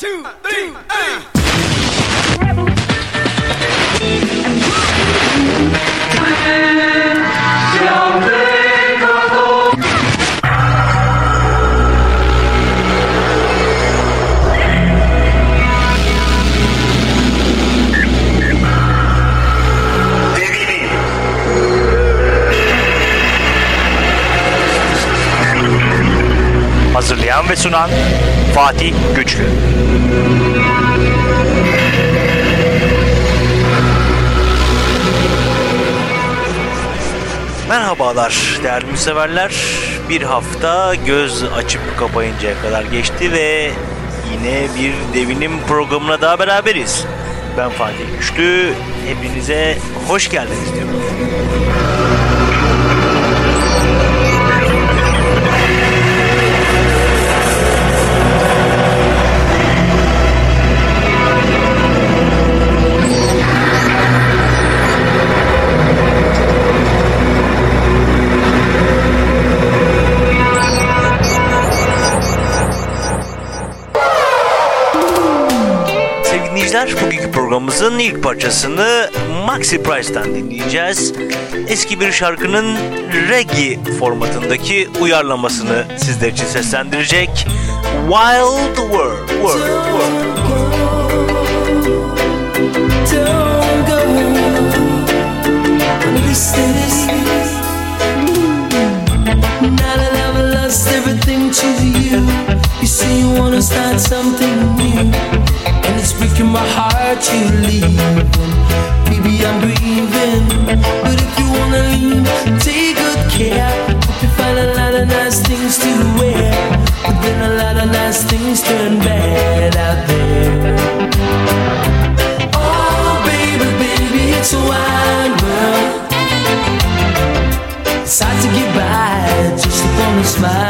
two, three, and... Also lernen. Fatih Güçlü. Merhabalar değerli müseverler. Bir hafta göz açıp kapayıncaya kadar geçti ve yine bir devinim programına daha beraberiz. Ben Fatih Güçlü. Hepinize hoş geldiniz diyorum. Dinleyiciler, bugünkü programımızın ilk parçasını Maxi Price'tan dinleyeceğiz. Eski bir şarkının reggae formatındaki uyarlamasını sizler için seslendirecek. Wild World, World, World. Everything to you, you say you wanna start something new, breaking my heart to leave. Baby, I'm grieving, but if you wanna leave, take good care. Hope you find a lot of nice things to wear, but then a lot of nice things turn bad out there. Oh, baby, baby, it's a wide world. It's hard to get by just upon a smile,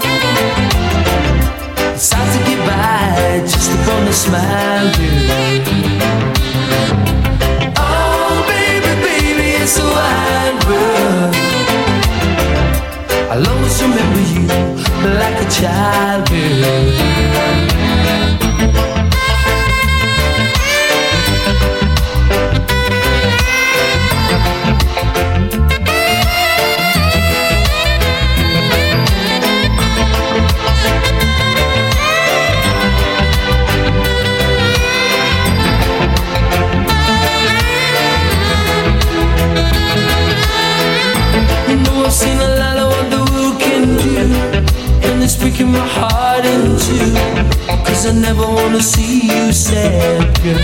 By just upon a smile, girl. Oh, baby, baby, it's a wide world. I'll always remember you like a child, girl. I never wanna see you sad, girl.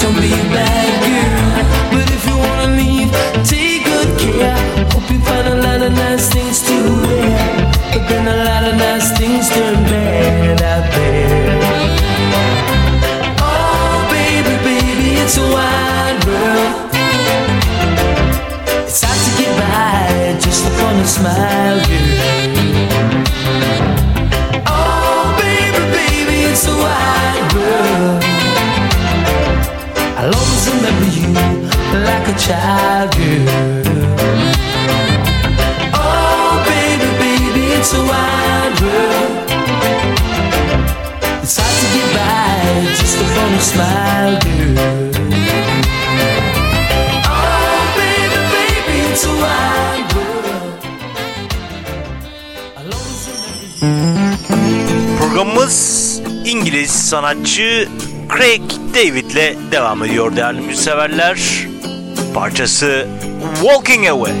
Don't be a bad girl sanatçı Craig David'le devam ediyor değerli müseverler. Parçası walking away.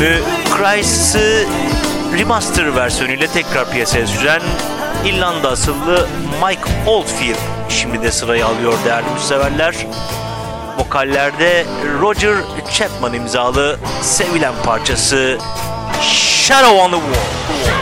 çıktı. Crysis'ı remaster versiyonuyla tekrar piyasaya süren İrlanda asıllı Mike Oldfield şimdi de sırayı alıyor değerli müseverler. Vokallerde Roger Chapman imzalı sevilen parçası Shadow on the Wall.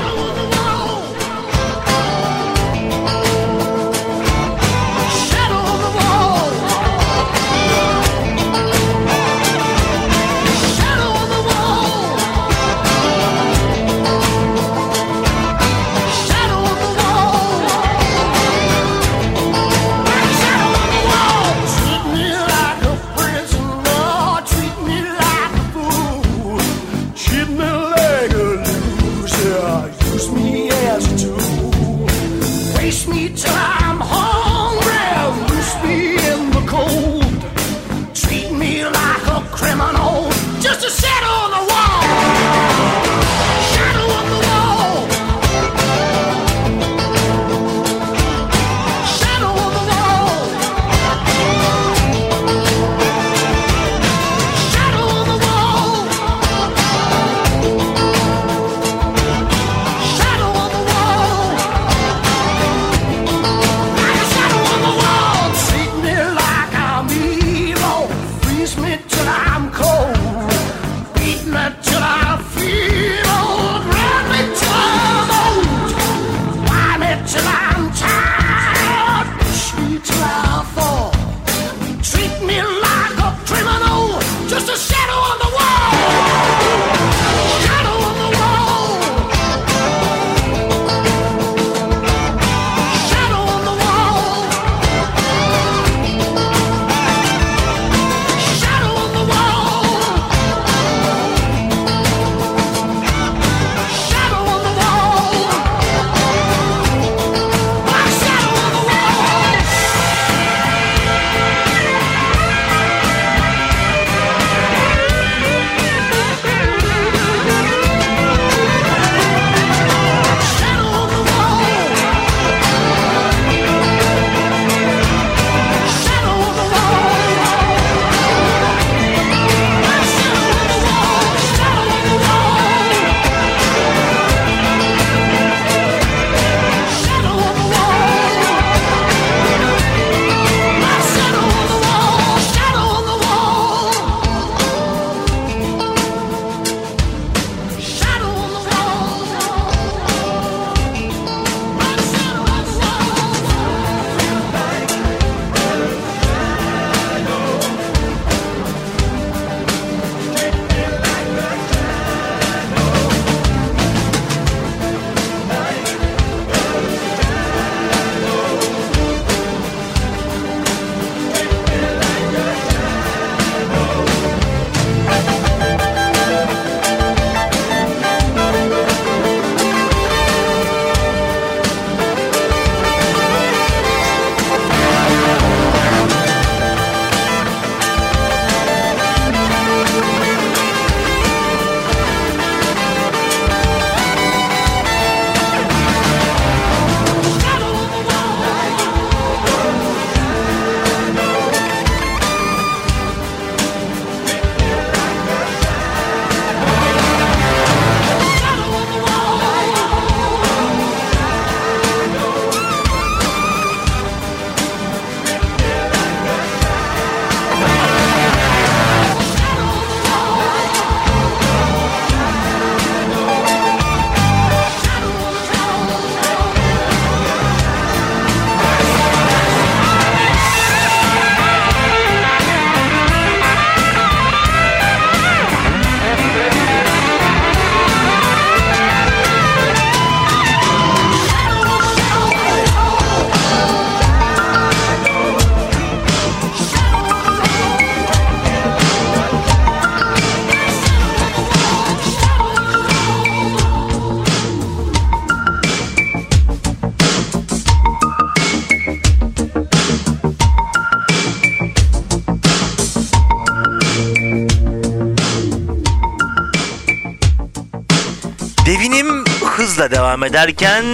Devam ederken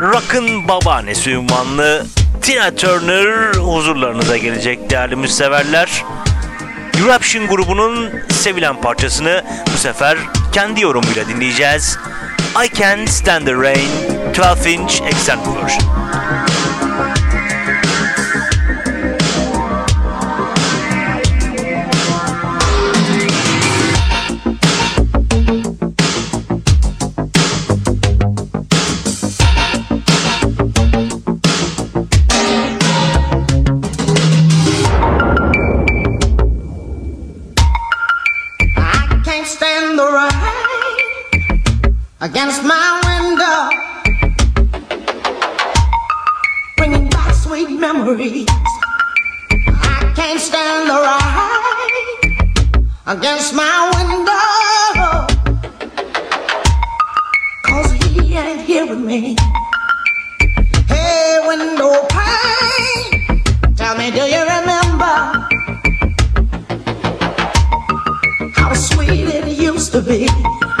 rock'ın babaannesi ünvanlı Tina Turner huzurlarınıza gelecek değerli müseverler. Eruption grubunun sevilen parçasını bu sefer kendi yorumuyla dinleyeceğiz. I Can Stand the Rain 12 inch extended version. Against my window, bringing back sweet memories. I can't stand the rain against my window, cause he ain't here with me. Hey, window pane, tell me, do you remember? Sweet it used to be.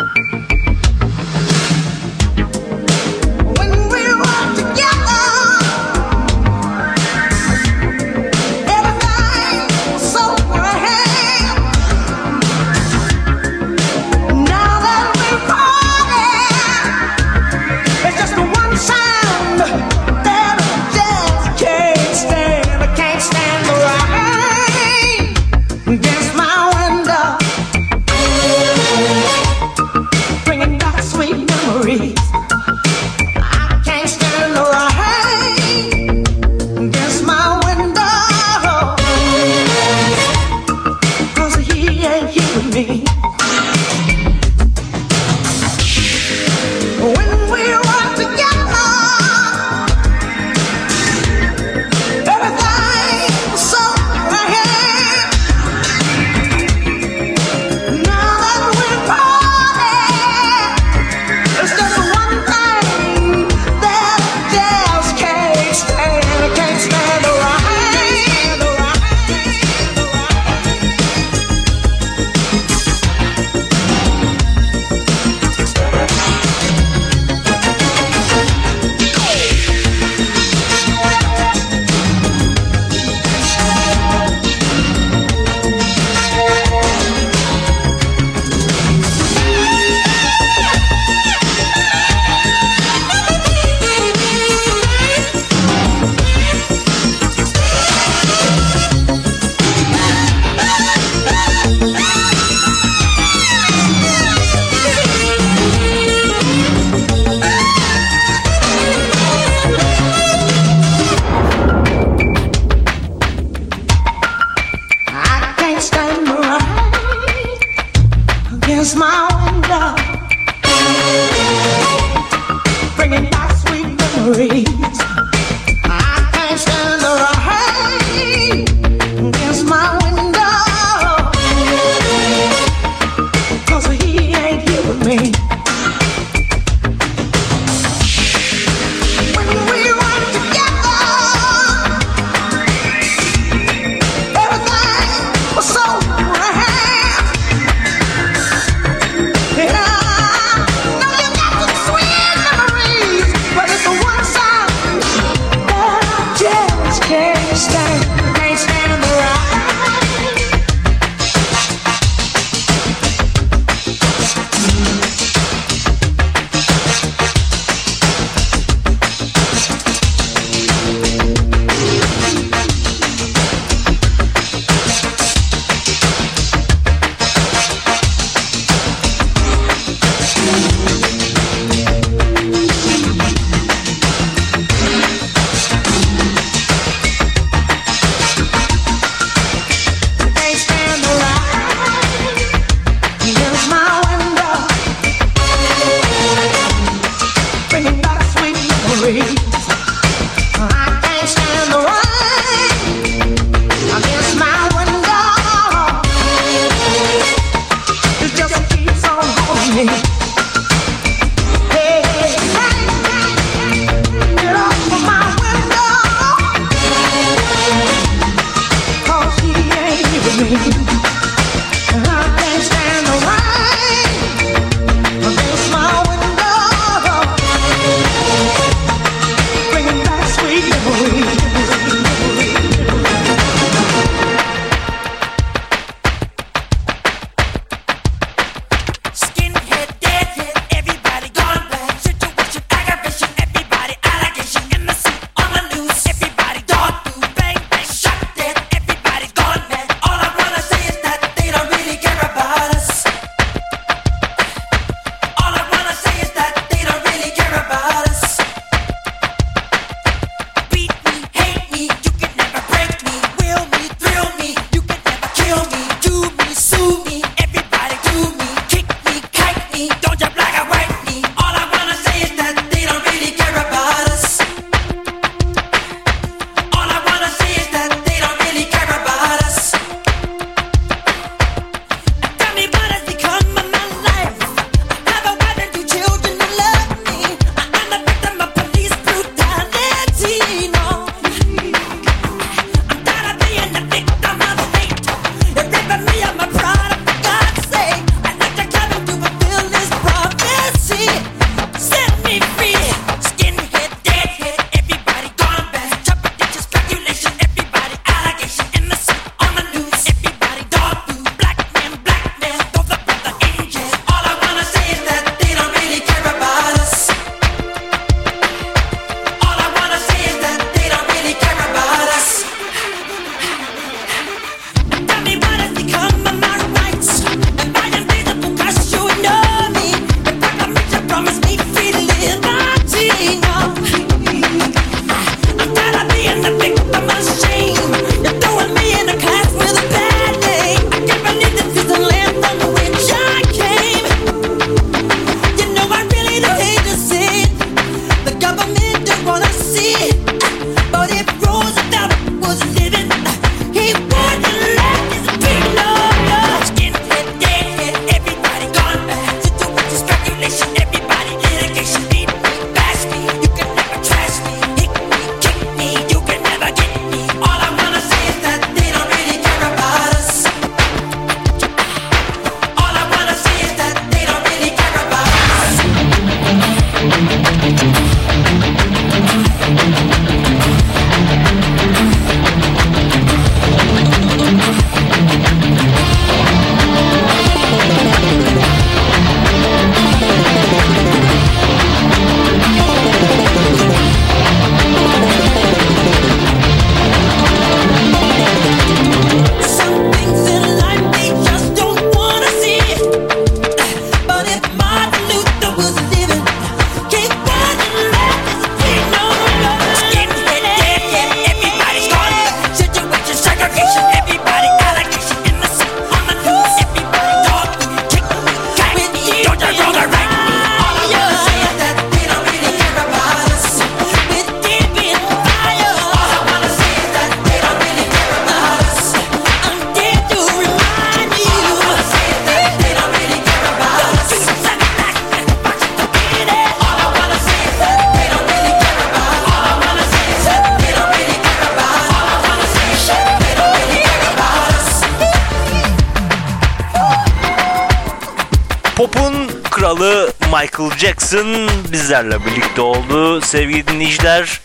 Michael Jackson bizlerle birlikte oldu. Sevgili dinleyiciler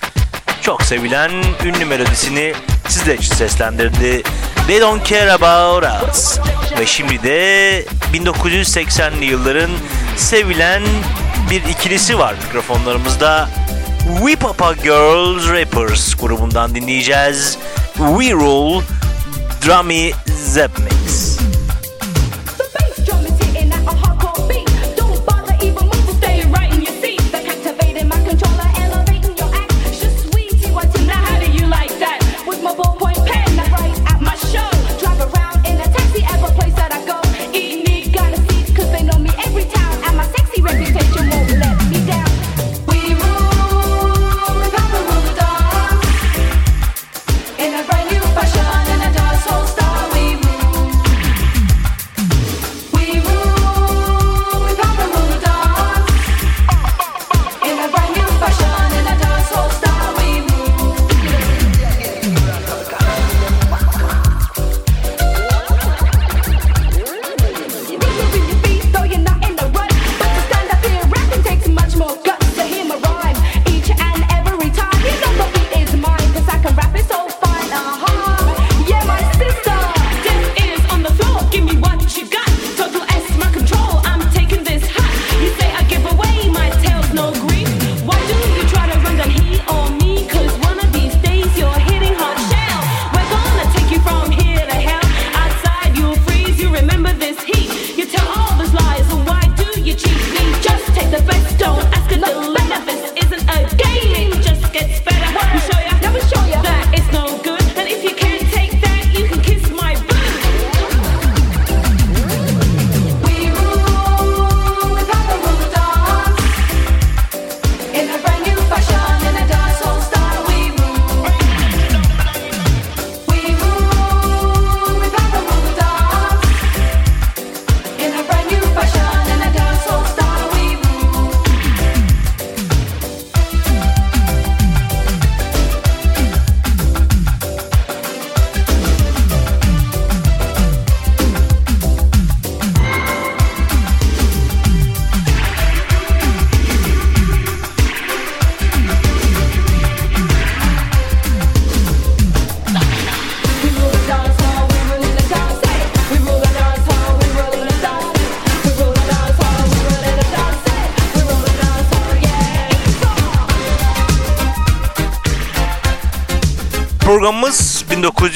çok sevilen ünlü melodisini sizler için seslendirdi. They Don't Care About Us. Ve şimdi de 1980'li yılların sevilen bir ikilisi var mikrofonlarımızda. We Papa Girls Rappers grubundan dinleyeceğiz. We Rule, Drummy Zeppelin.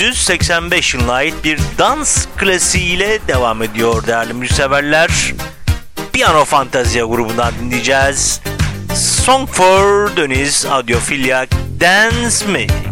1985 yılına ait bir dans klasiğiyle devam ediyor değerli müzikseverler. Piano Fantazya grubundan dinleyeceğiz. Song for Deniz Audiophilia Dance Me.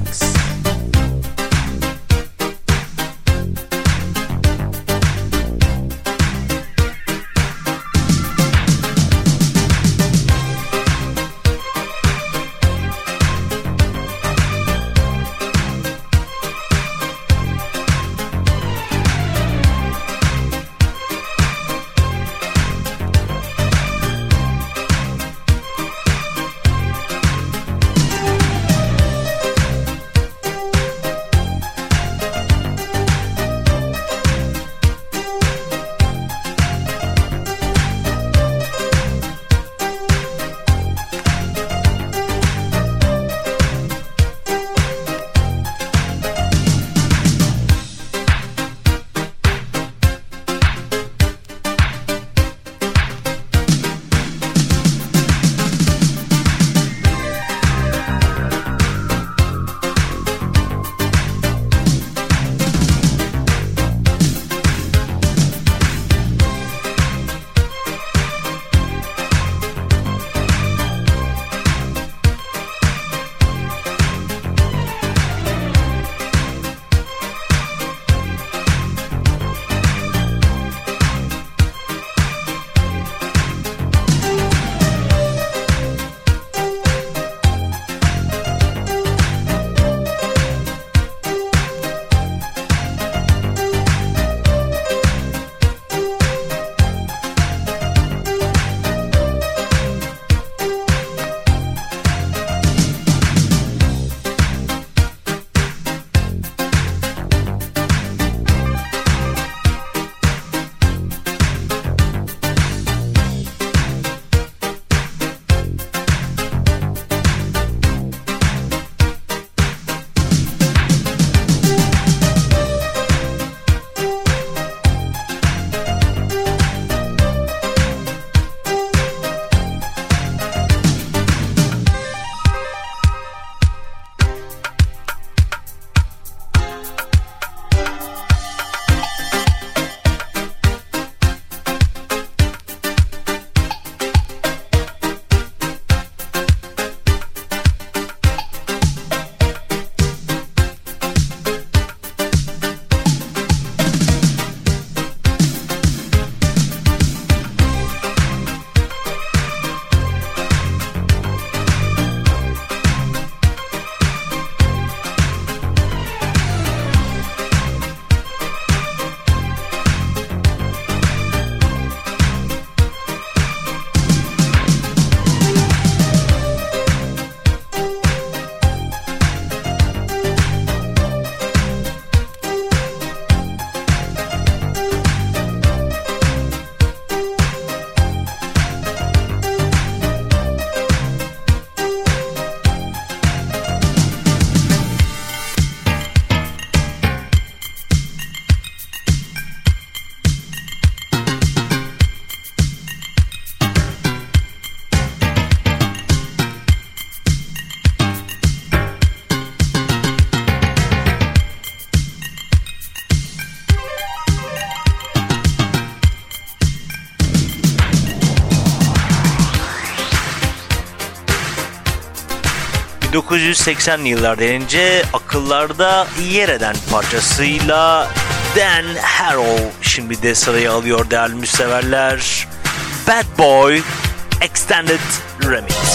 1980'li yıllar denince akıllarda yer eden parçasıyla Dan Harrow şimdi de sırayı alıyor değerli müseverler. Bad Boy Extended Remix.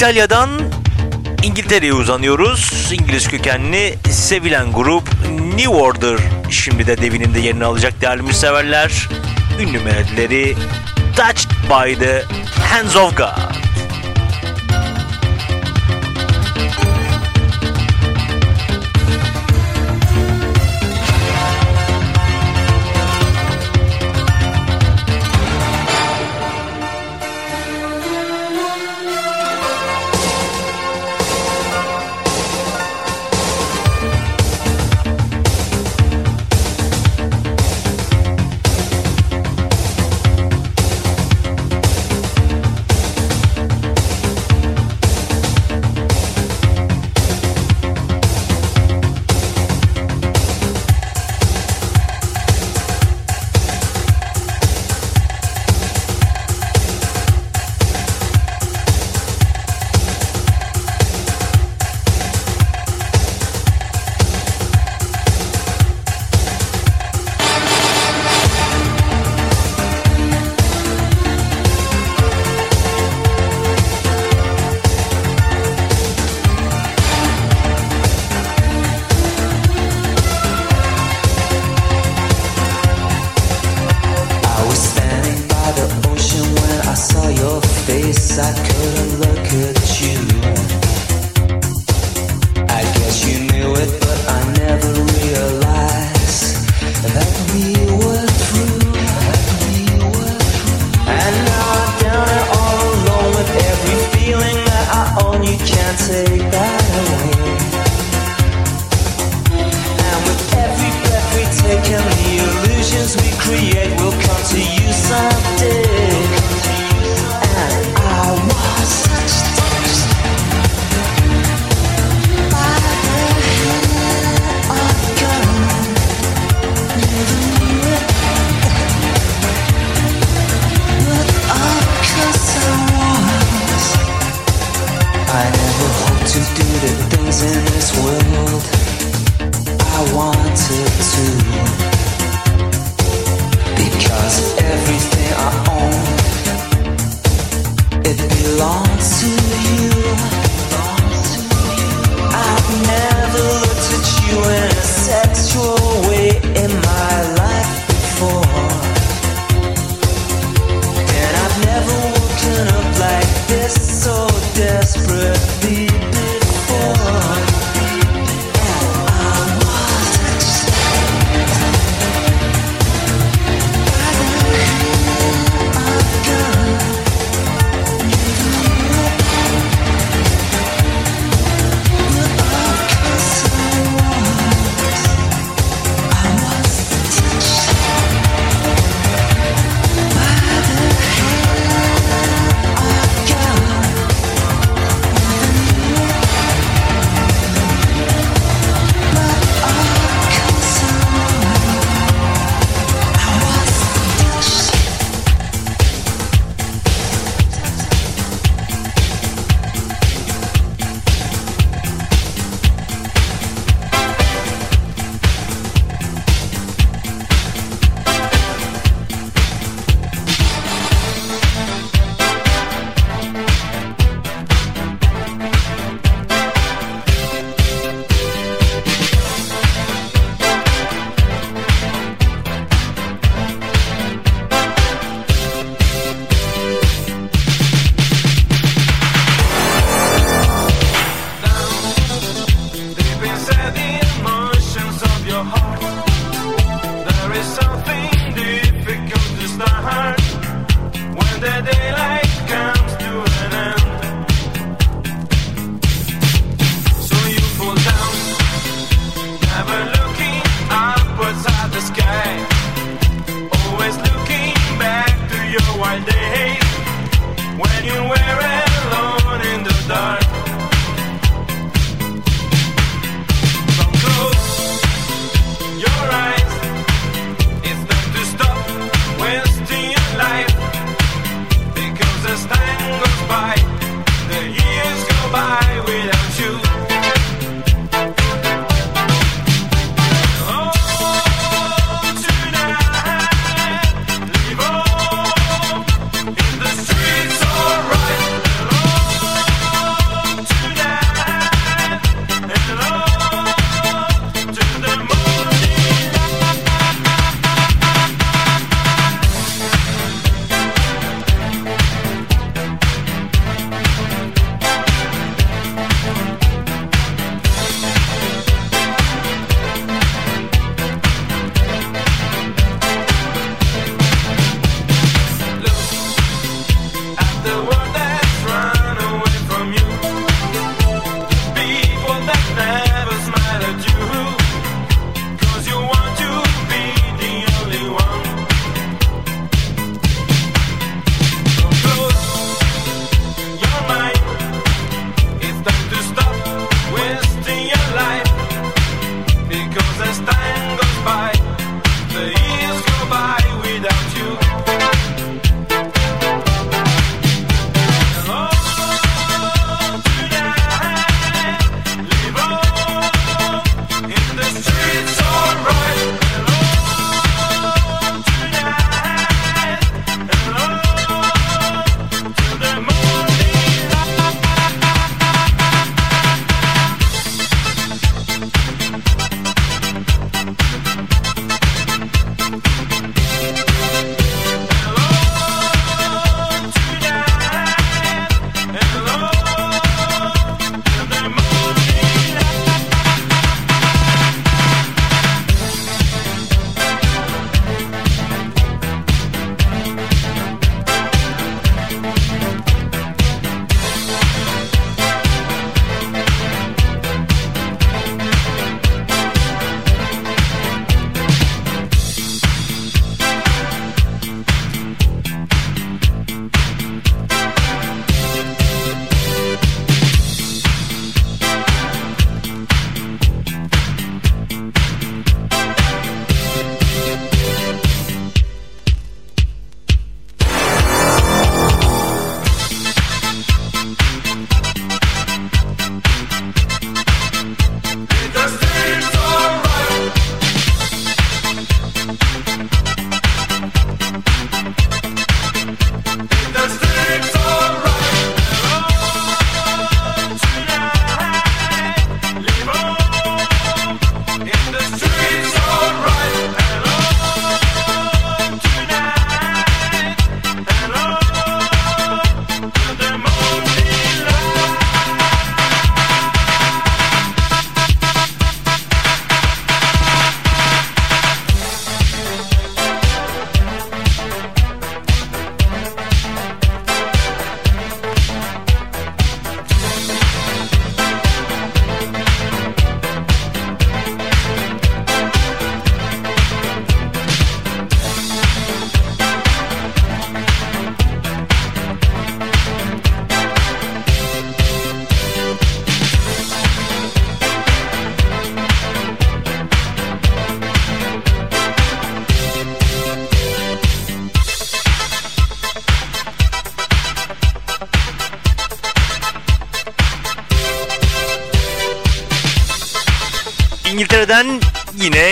İtalya'dan İngiltere'ye uzanıyoruz. İngiliz kökenli sevilen grup New Order şimdi de devininde yerini alacak değerli müseverler. Ünlü melodileri Touched by the Hands of God.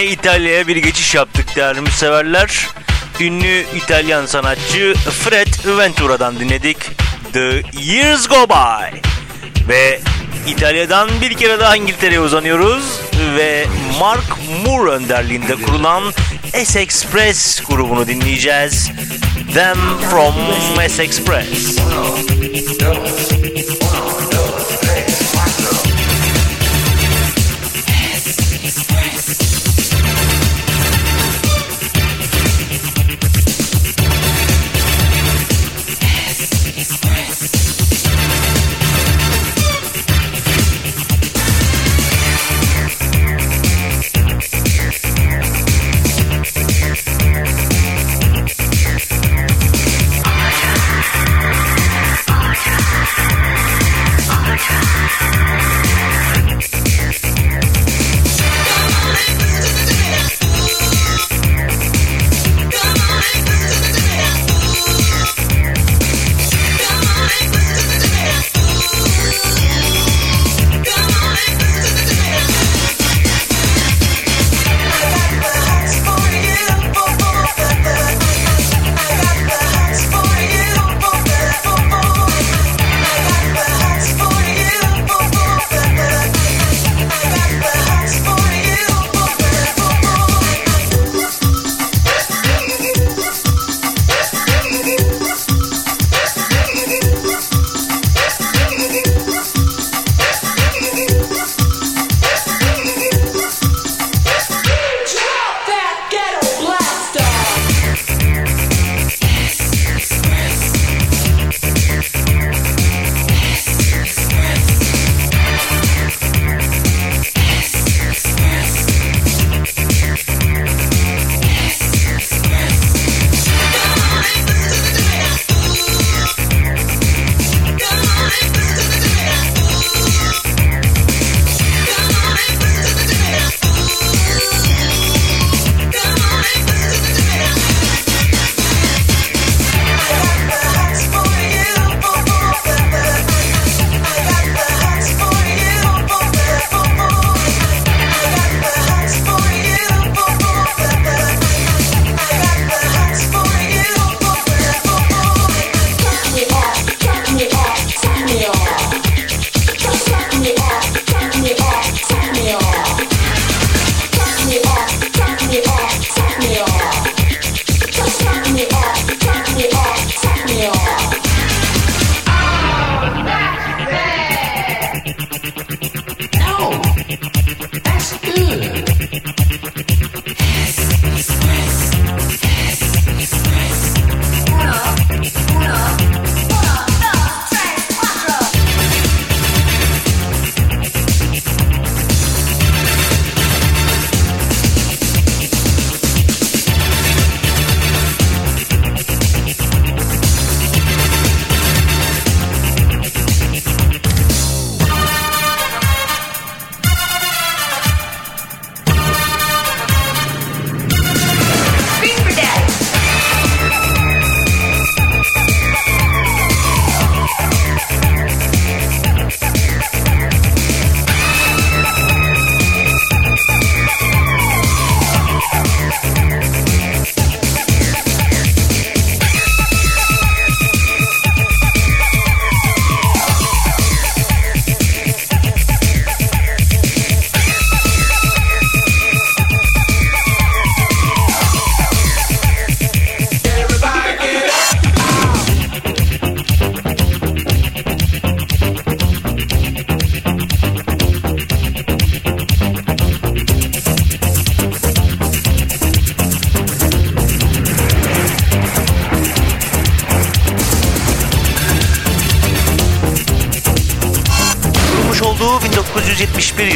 İtalya'ya bir geçiş yaptık değerli müseverler. Ünlü İtalyan sanatçı Fred Ventura'dan dinledik. The Years Go By. Ve İtalya'dan bir kere daha İngiltere'ye uzanıyoruz ve Mark Moore önderliğinde kurulan S Express grubunu dinleyeceğiz. Them from S Express.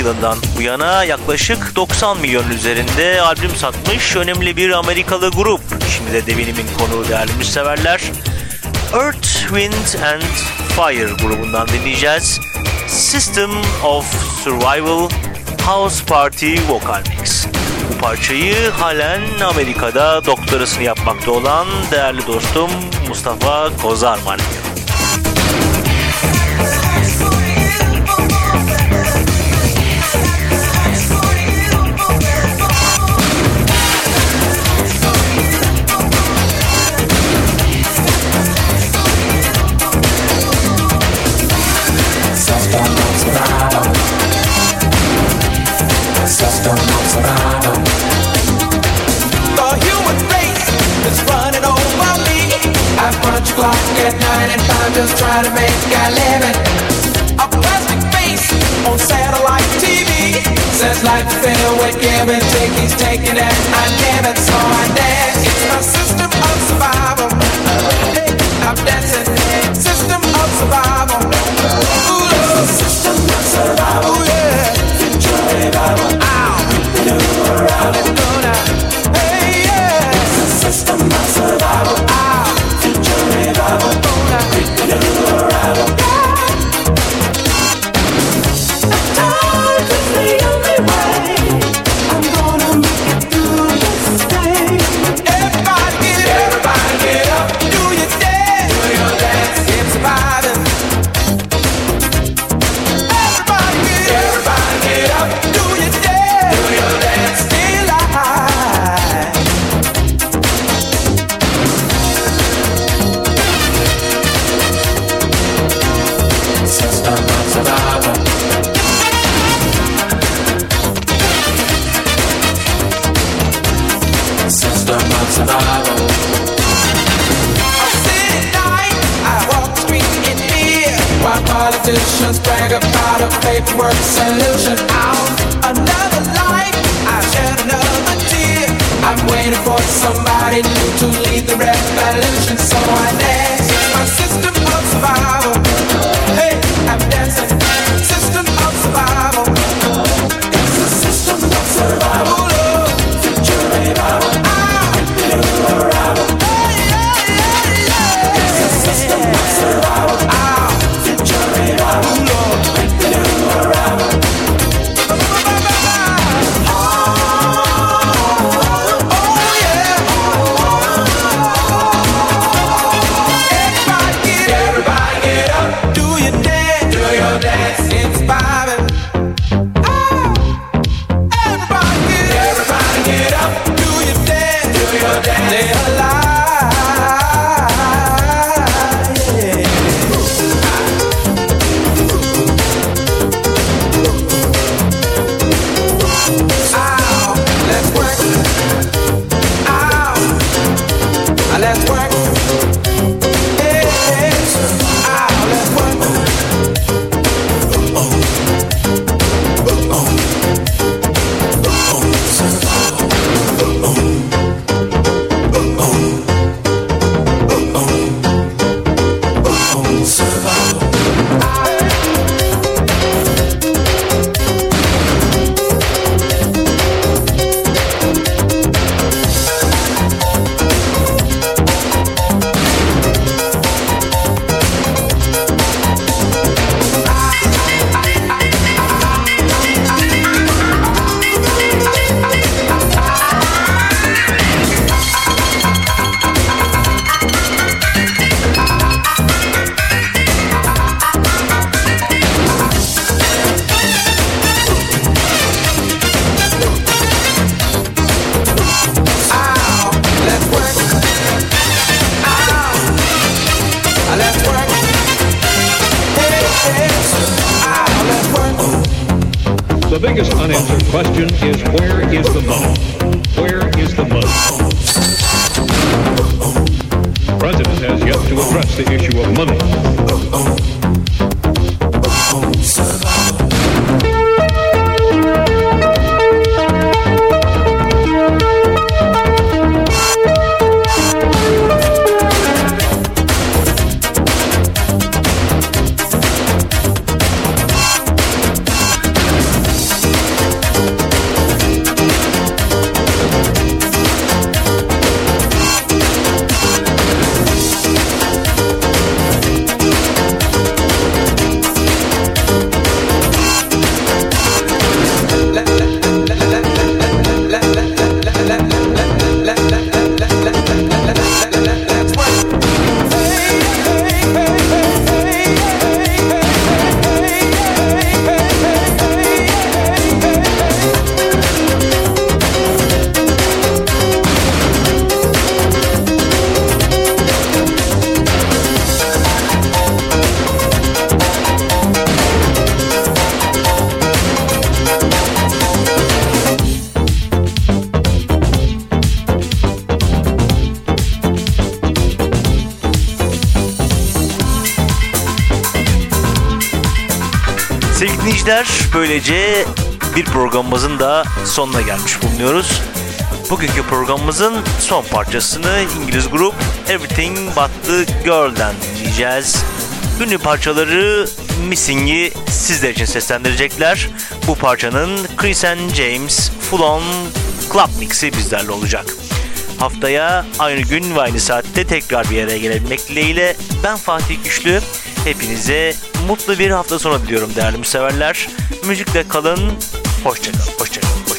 Yılından bu yana yaklaşık 90 milyon üzerinde albüm satmış önemli bir Amerikalı grup. Şimdi de devinimin konuğu değerli müseverler. Earth, Wind and Fire grubundan dinleyeceğiz. System of Survival House Party Vocal Mix. Bu parçayı halen Amerika'da doktorasını yapmakta olan değerli dostum Mustafa Kozarman yapıyor. I'm just trying to make a living. A plastic face on satellite TV says filled with I. So I dance. It's my system of survival. I'm dancing. System of survival. politicians brag about a paperwork solution out another life I shed another tear I'm waiting for somebody new to lead the revolution so I next my system of survival hey dinleyiciler böylece bir programımızın da sonuna gelmiş bulunuyoruz. Bugünkü programımızın son parçasını İngiliz grup Everything But The Girl'den dinleyeceğiz. Ünlü parçaları Missing'i sizler için seslendirecekler. Bu parçanın Chris and James Full On Club Mix'i bizlerle olacak. Haftaya aynı gün ve aynı saatte tekrar bir yere gelebilmek dileğiyle ben Fatih Güçlü. Hepinize mutlu bir hafta sonu diliyorum değerli müseverler. Müzikle kalın, hoşçakalın, hoşçakalın.